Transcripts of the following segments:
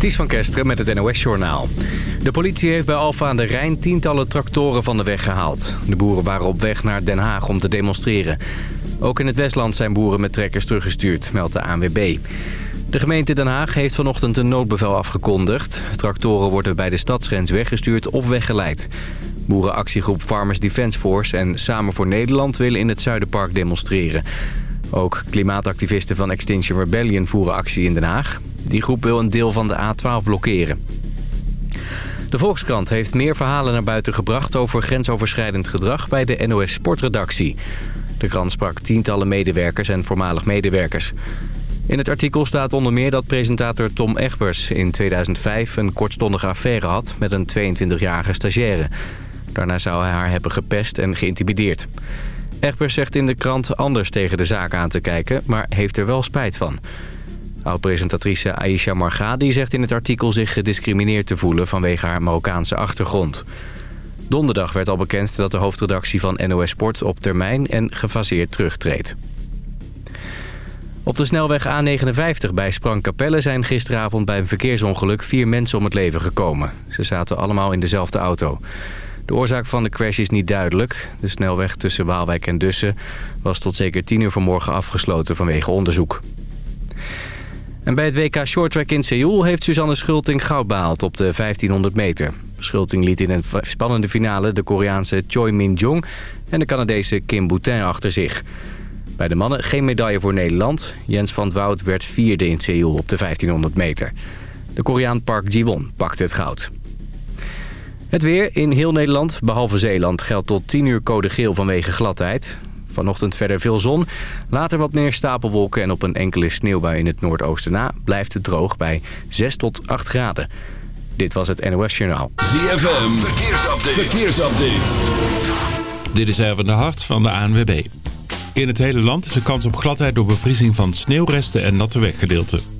Ties van Kesteren met het NOS-journaal. De politie heeft bij Alfa aan de Rijn tientallen tractoren van de weg gehaald. De boeren waren op weg naar Den Haag om te demonstreren. Ook in het Westland zijn boeren met trekkers teruggestuurd, meldt de ANWB. De gemeente Den Haag heeft vanochtend een noodbevel afgekondigd. Tractoren worden bij de stadsgrens weggestuurd of weggeleid. Boerenactiegroep Farmers Defence Force en Samen voor Nederland willen in het Zuiderpark demonstreren. Ook klimaatactivisten van Extinction Rebellion voeren actie in Den Haag. Die groep wil een deel van de A12 blokkeren. De Volkskrant heeft meer verhalen naar buiten gebracht over grensoverschrijdend gedrag bij de NOS Sportredactie. De krant sprak tientallen medewerkers en voormalig medewerkers. In het artikel staat onder meer dat presentator Tom Egbers in 2005 een kortstondige affaire had met een 22-jarige stagiaire. Daarna zou hij haar hebben gepest en geïntimideerd. Egbers zegt in de krant anders tegen de zaak aan te kijken, maar heeft er wel spijt van. Oud-presentatrice Aisha Margadi zegt in het artikel zich gediscrimineerd te voelen vanwege haar Marokkaanse achtergrond. Donderdag werd al bekend dat de hoofdredactie van NOS Sport op termijn en gefaseerd terugtreedt. Op de snelweg A59 bij Sprangkapelle zijn gisteravond bij een verkeersongeluk vier mensen om het leven gekomen. Ze zaten allemaal in dezelfde auto. De oorzaak van de crash is niet duidelijk. De snelweg tussen Waalwijk en Dussen was tot zeker 10 uur vanmorgen afgesloten vanwege onderzoek. En bij het WK Shorttrack in Seoul heeft Suzanne Schulting goud behaald op de 1500 meter. Schulting liet in een spannende finale de Koreaanse Choi Min-jong en de Canadese Kim Boutin achter zich. Bij de mannen geen medaille voor Nederland. Jens van het werd vierde in Seoul op de 1500 meter. De Koreaan Park Ji-won pakte het goud. Het weer in heel Nederland, behalve Zeeland, geldt tot 10 uur code geel vanwege gladheid. Vanochtend verder veel zon, later wat meer stapelwolken en op een enkele sneeuwbui in het noordoosten na blijft het droog bij 6 tot 8 graden. Dit was het NOS Journaal. ZFM, verkeersupdate. verkeersupdate. Dit is even de hart van de ANWB. In het hele land is er kans op gladheid door bevriezing van sneeuwresten en natte weggedeelten.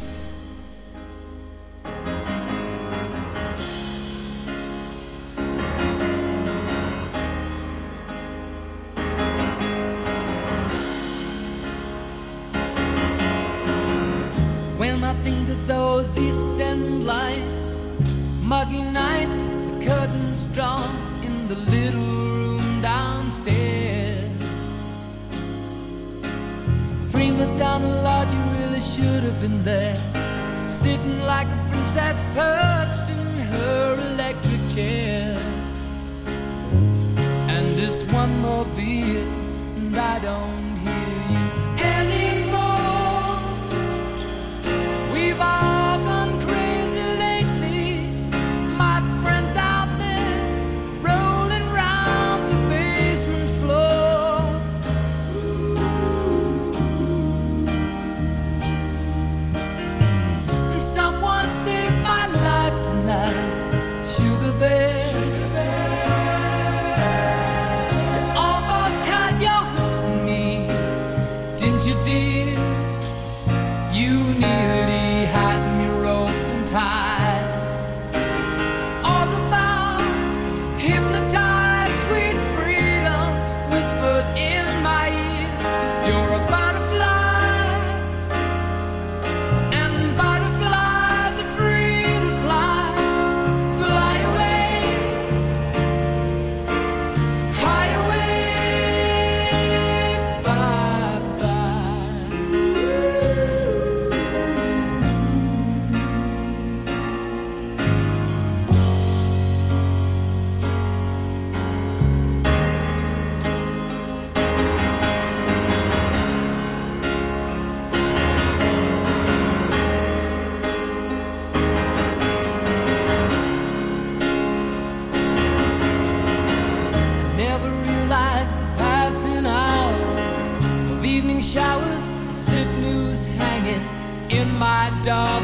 Have there, sitting like a princess perched in her electric chair. And just one more beer, and I don't dog.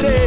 day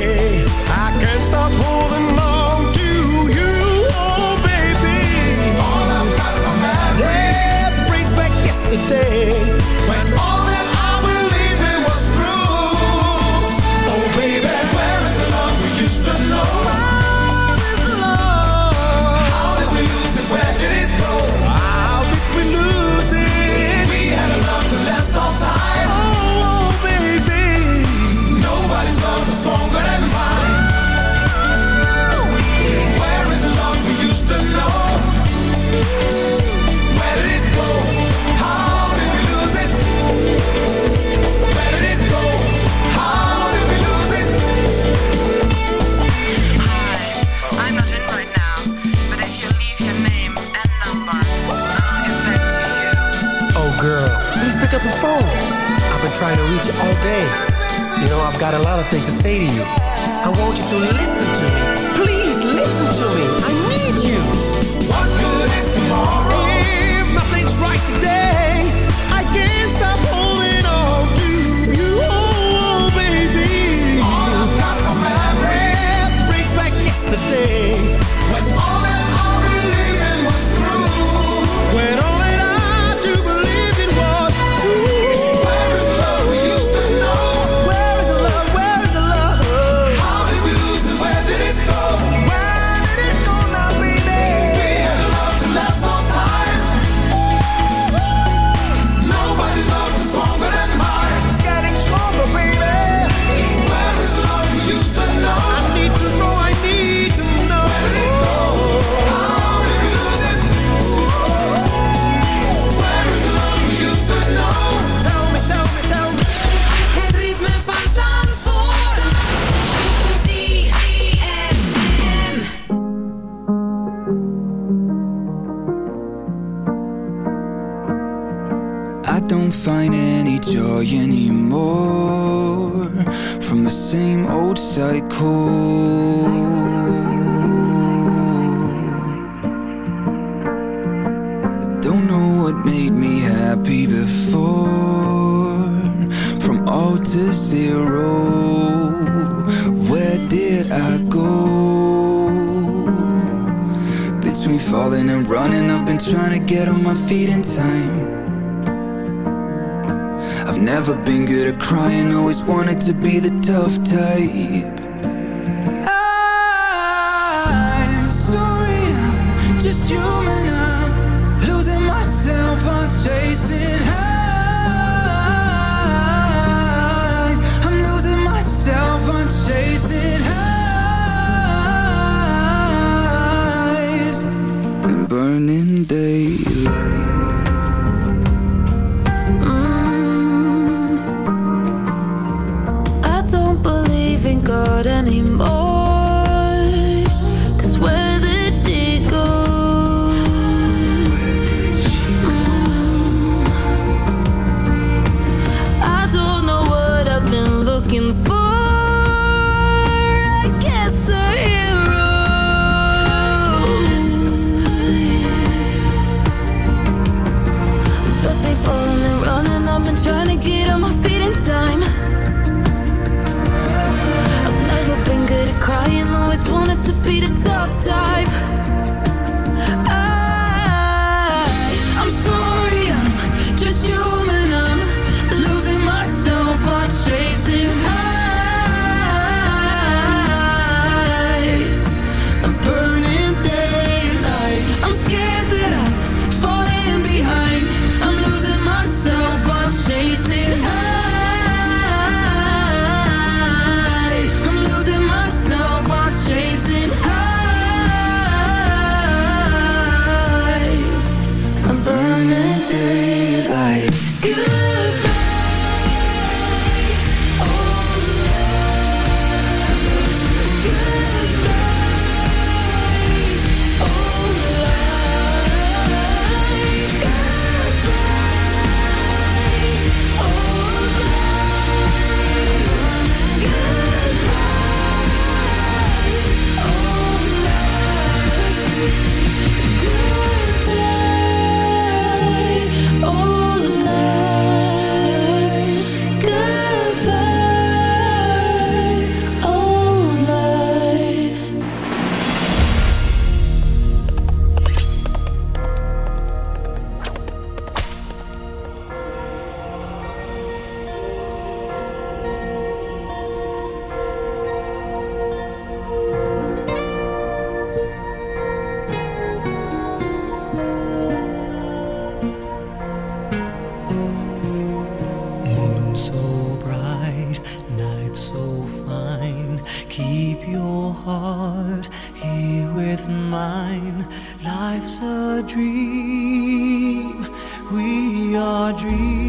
dream.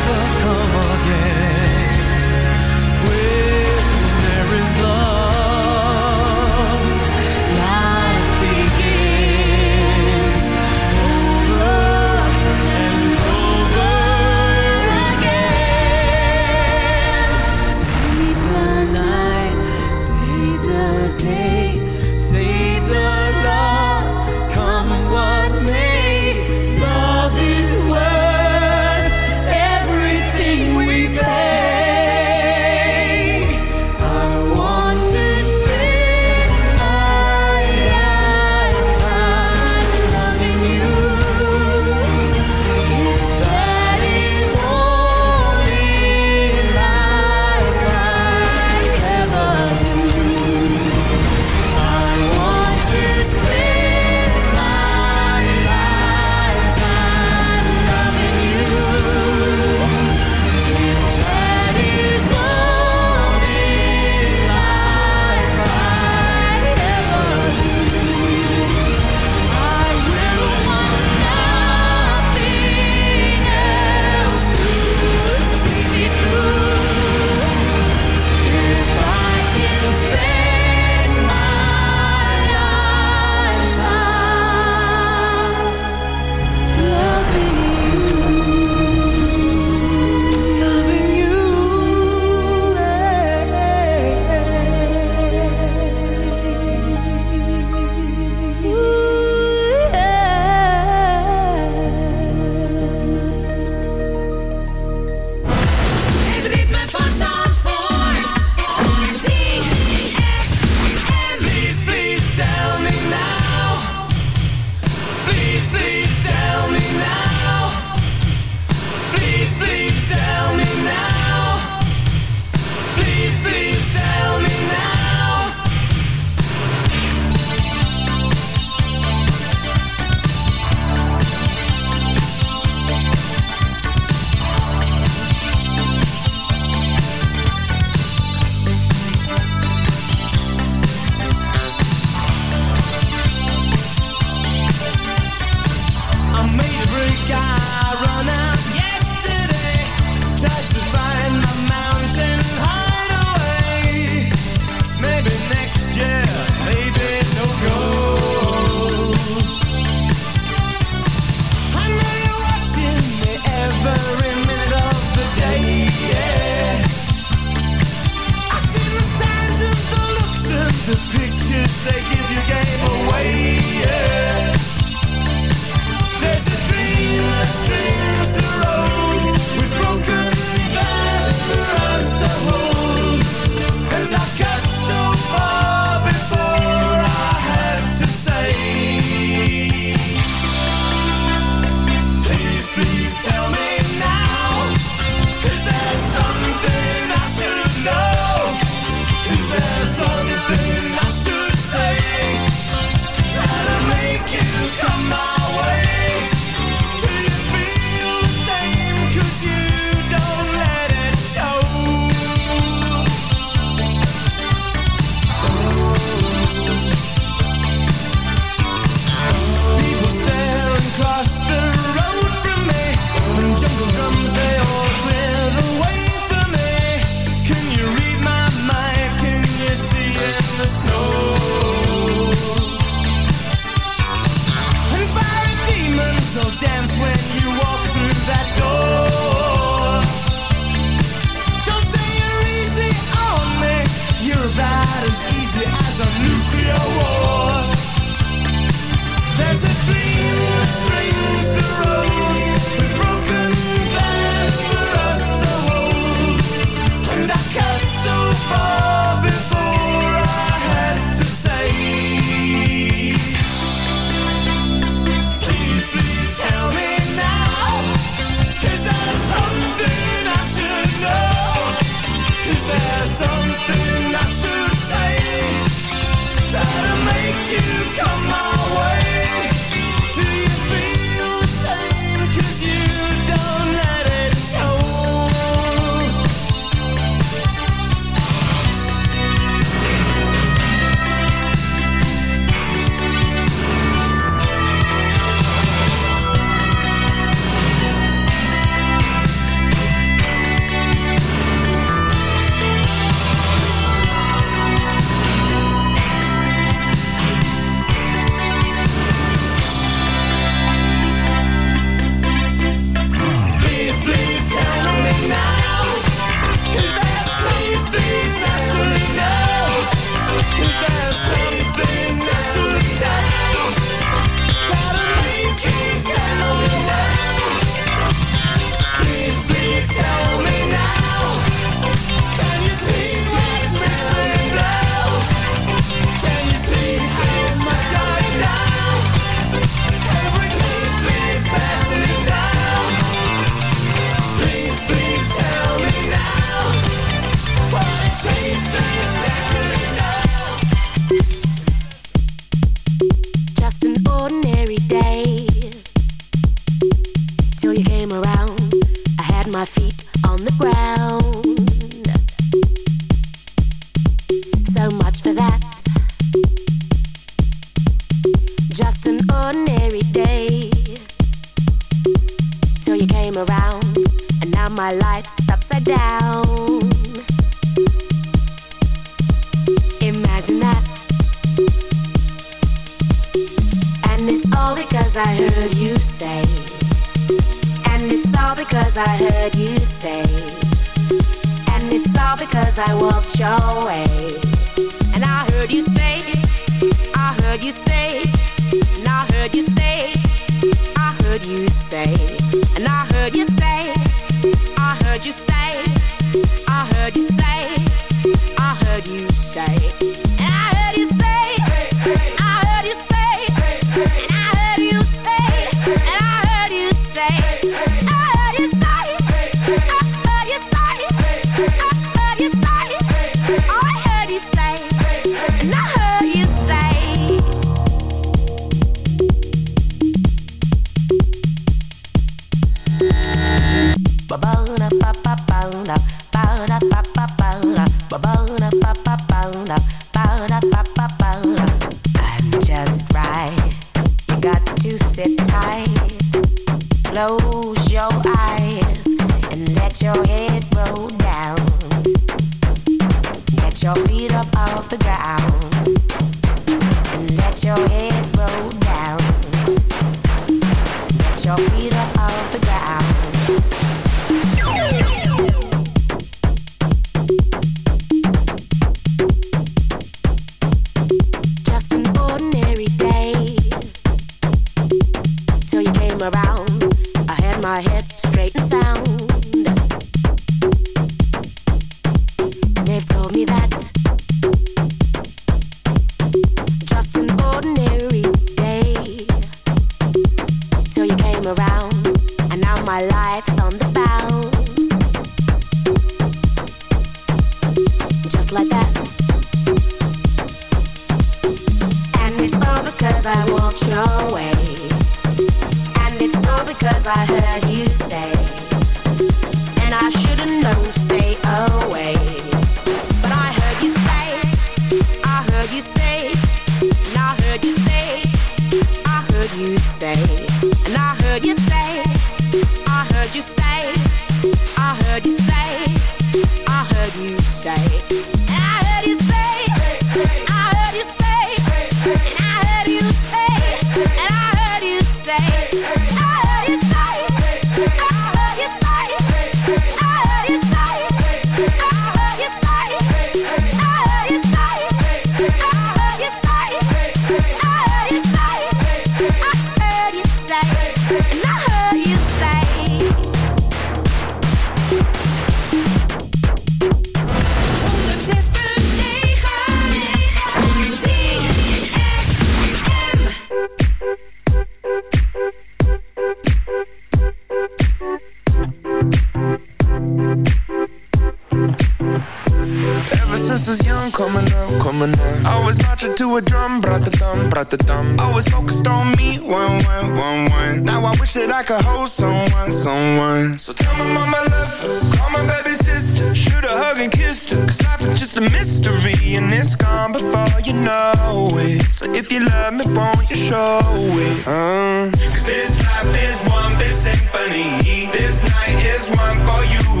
Brat-a-dum, brat-a-dum. Always focused on me, one, one, one, one. Now I wish that I could hold someone, someone. So tell my mama love her, call my baby sister. Shoot a hug and kiss her, cause life is just a mystery. And it's gone before you know it. So if you love me, won't you show it? Uh. Cause this life is one big symphony. This night is one for you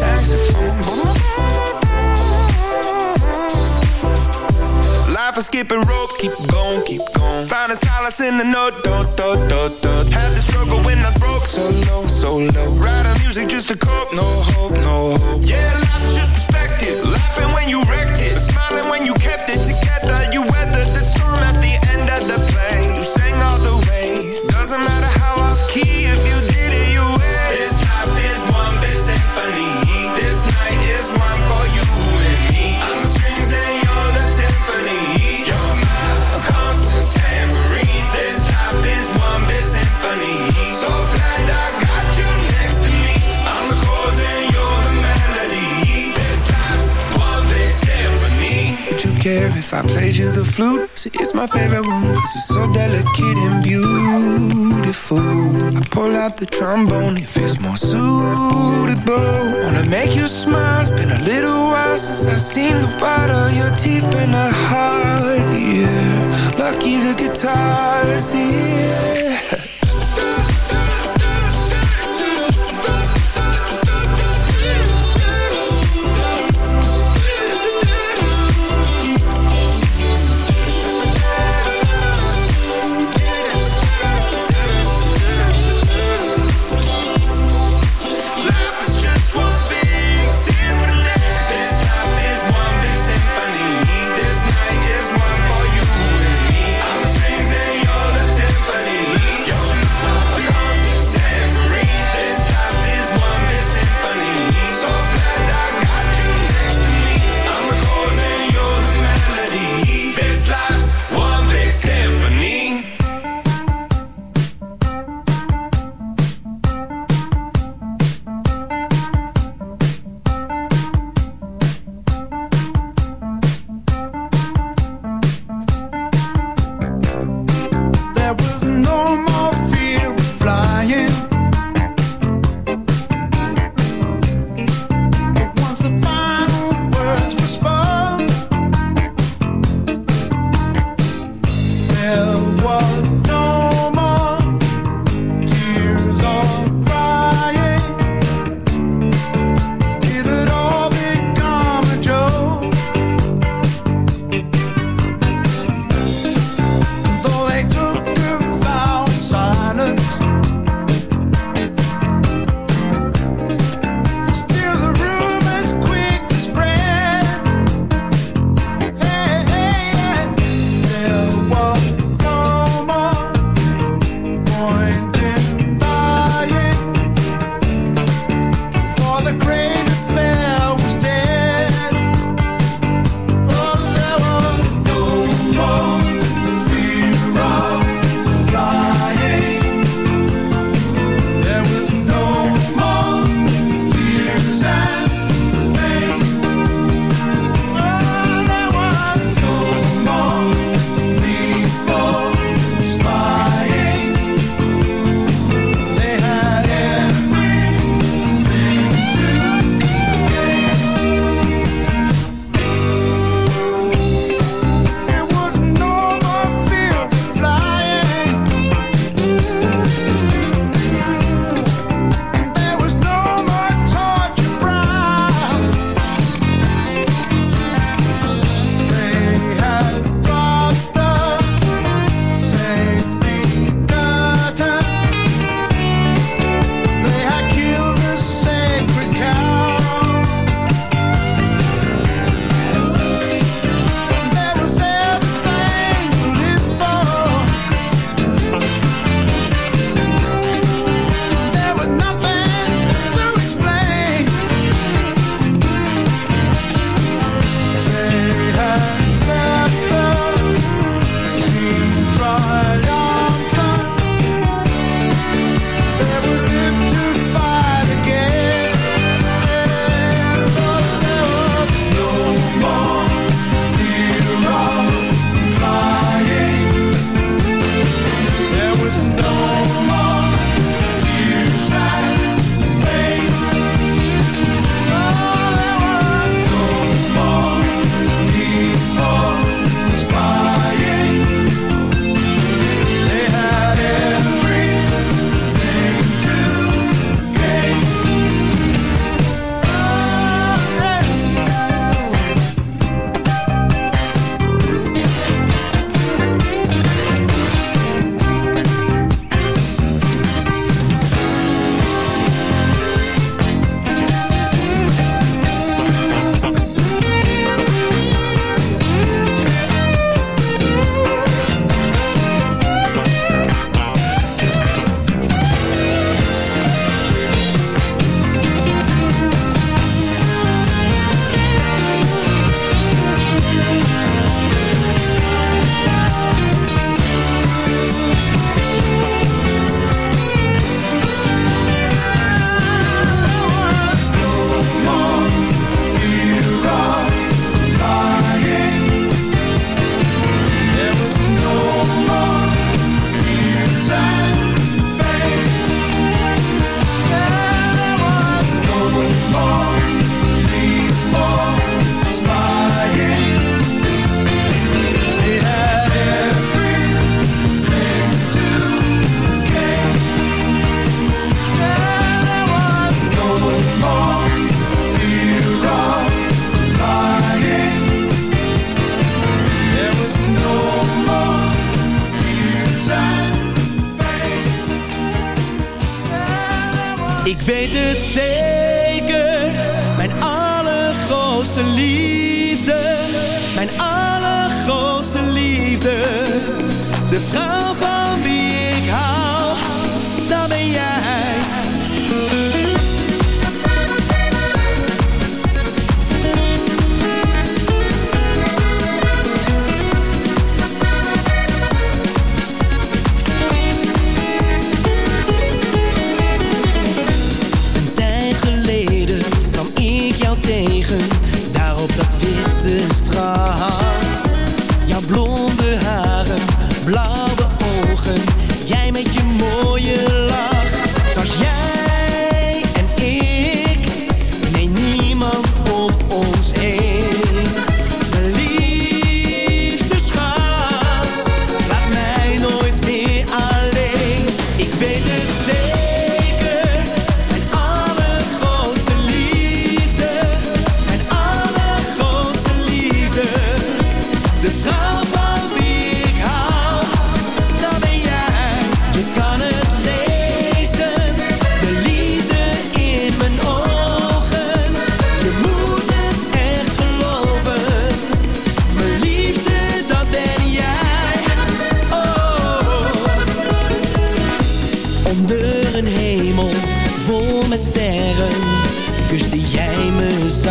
saxophone. Life is skipping rope, keep going, keep going. Find a solace in the note, do, do, do, do. Had the struggle when I was broke, so low, so low. Writing music just to cope, no hope, no hope. Yeah, life's just perspective. Laughing when you wrecked if I played you the flute? See, it's my favorite one cause it's so delicate and beautiful. I pull out the trombone if it's more suitable. Wanna make you smile. It's been a little while since I've seen the of your teeth. Been a hard year. Lucky the guitar is here.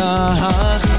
Me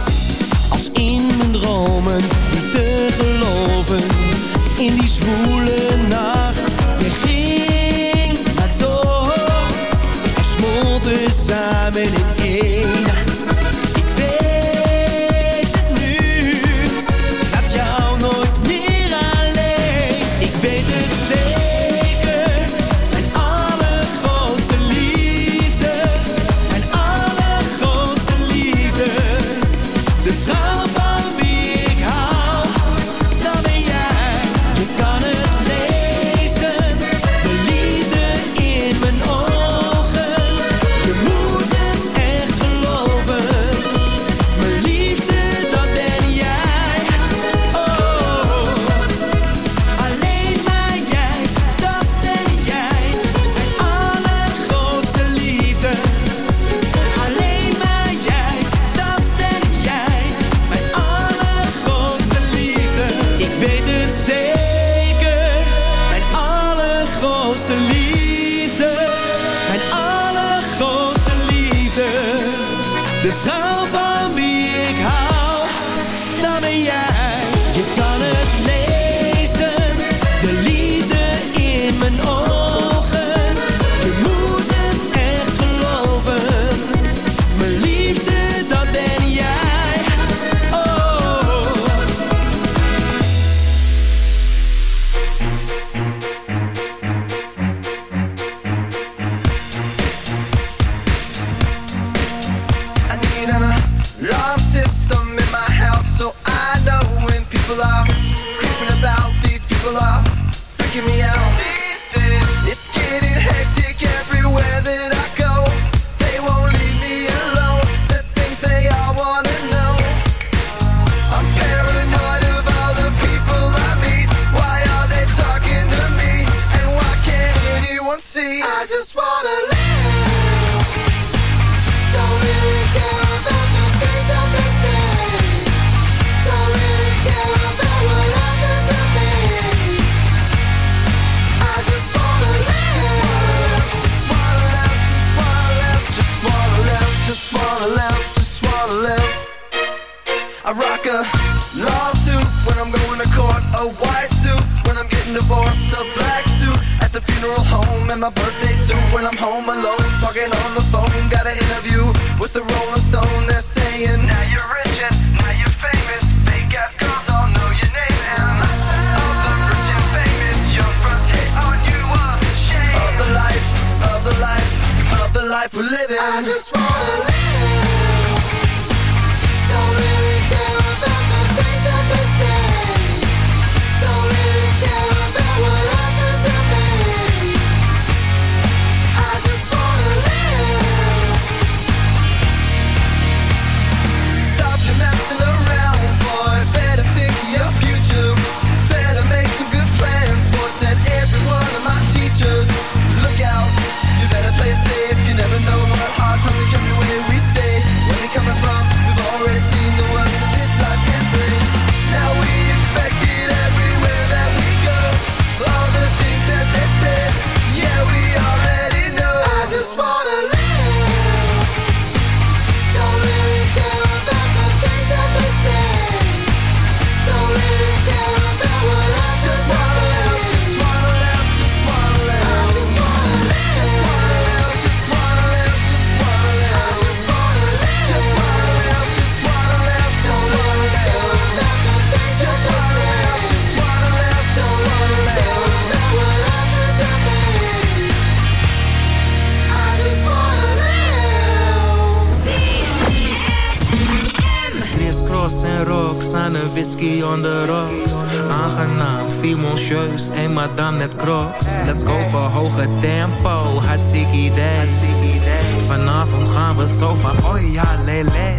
lele.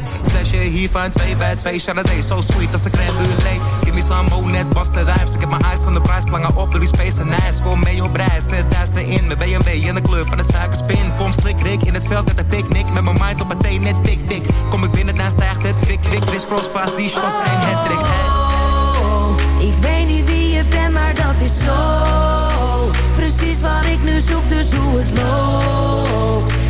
cake. Flesje hiervan, twee bij twee, Charade, so sweet als een crème. Give me some more, net busted. Ik heb mijn eyes van de prijs, plangen op door die space en ijs. Kom mee op reis, zet duister in, met BMW in de kleur van de suikerspin. Kom slik, rik, in het veld met de picknick. met mijn mind op het thee, net tik, tik. Kom ik binnen, naast stijgt het, wik wik. Chris Cross, pas die shots, zijn oh, het trick. Ik weet niet wie je bent, maar dat is zo Precies waar ik nu zoek, dus hoe het loopt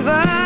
river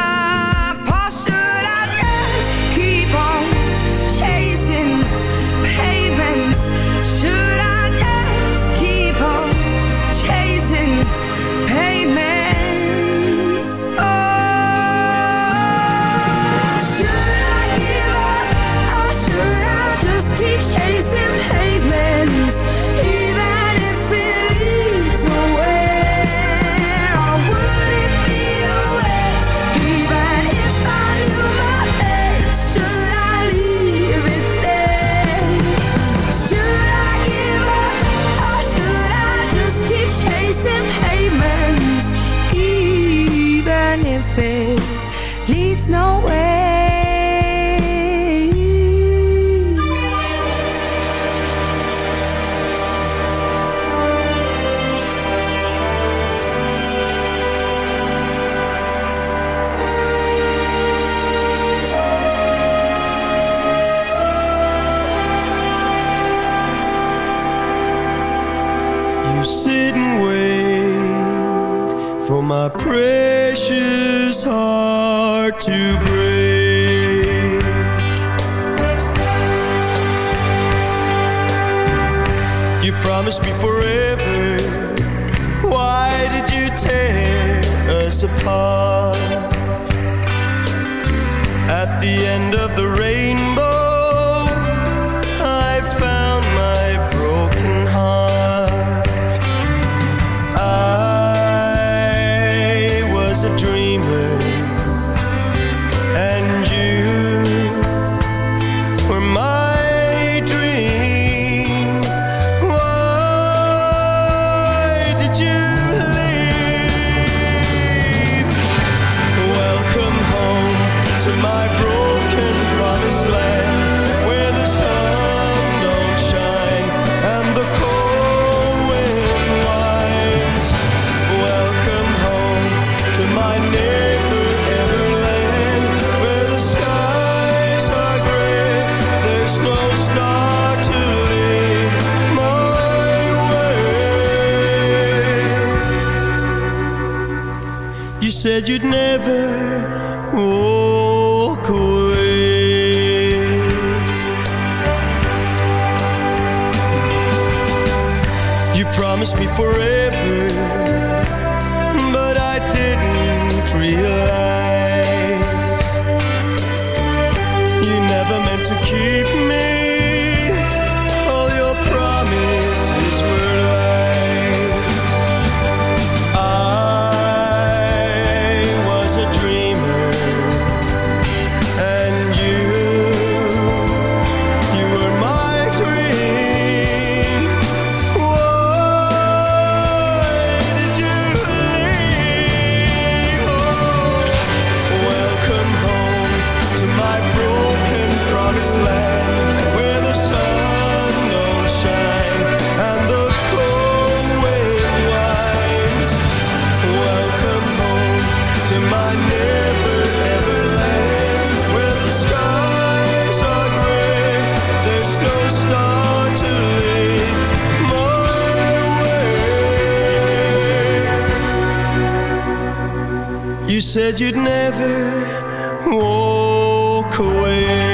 never walk away.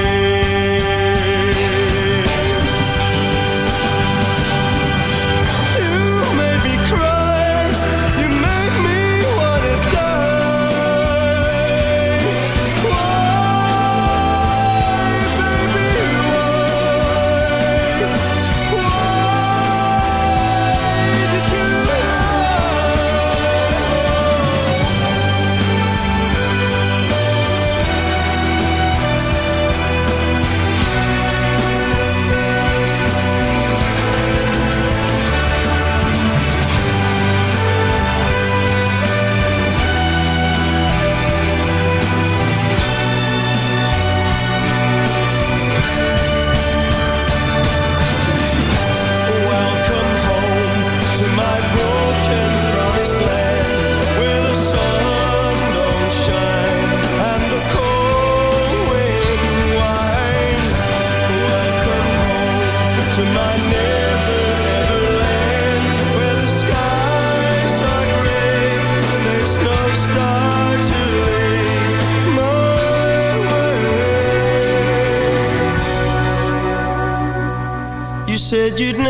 Said you'd never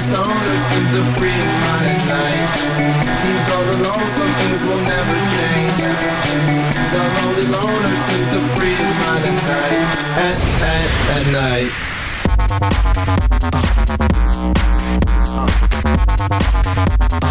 lonely stoner seems to free his mind at night. He's all alone, some things will never change. The lonely loner seems to free his mind at night. At, at, at night. At,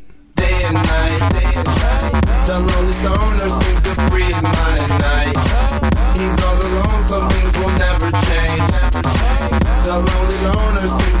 person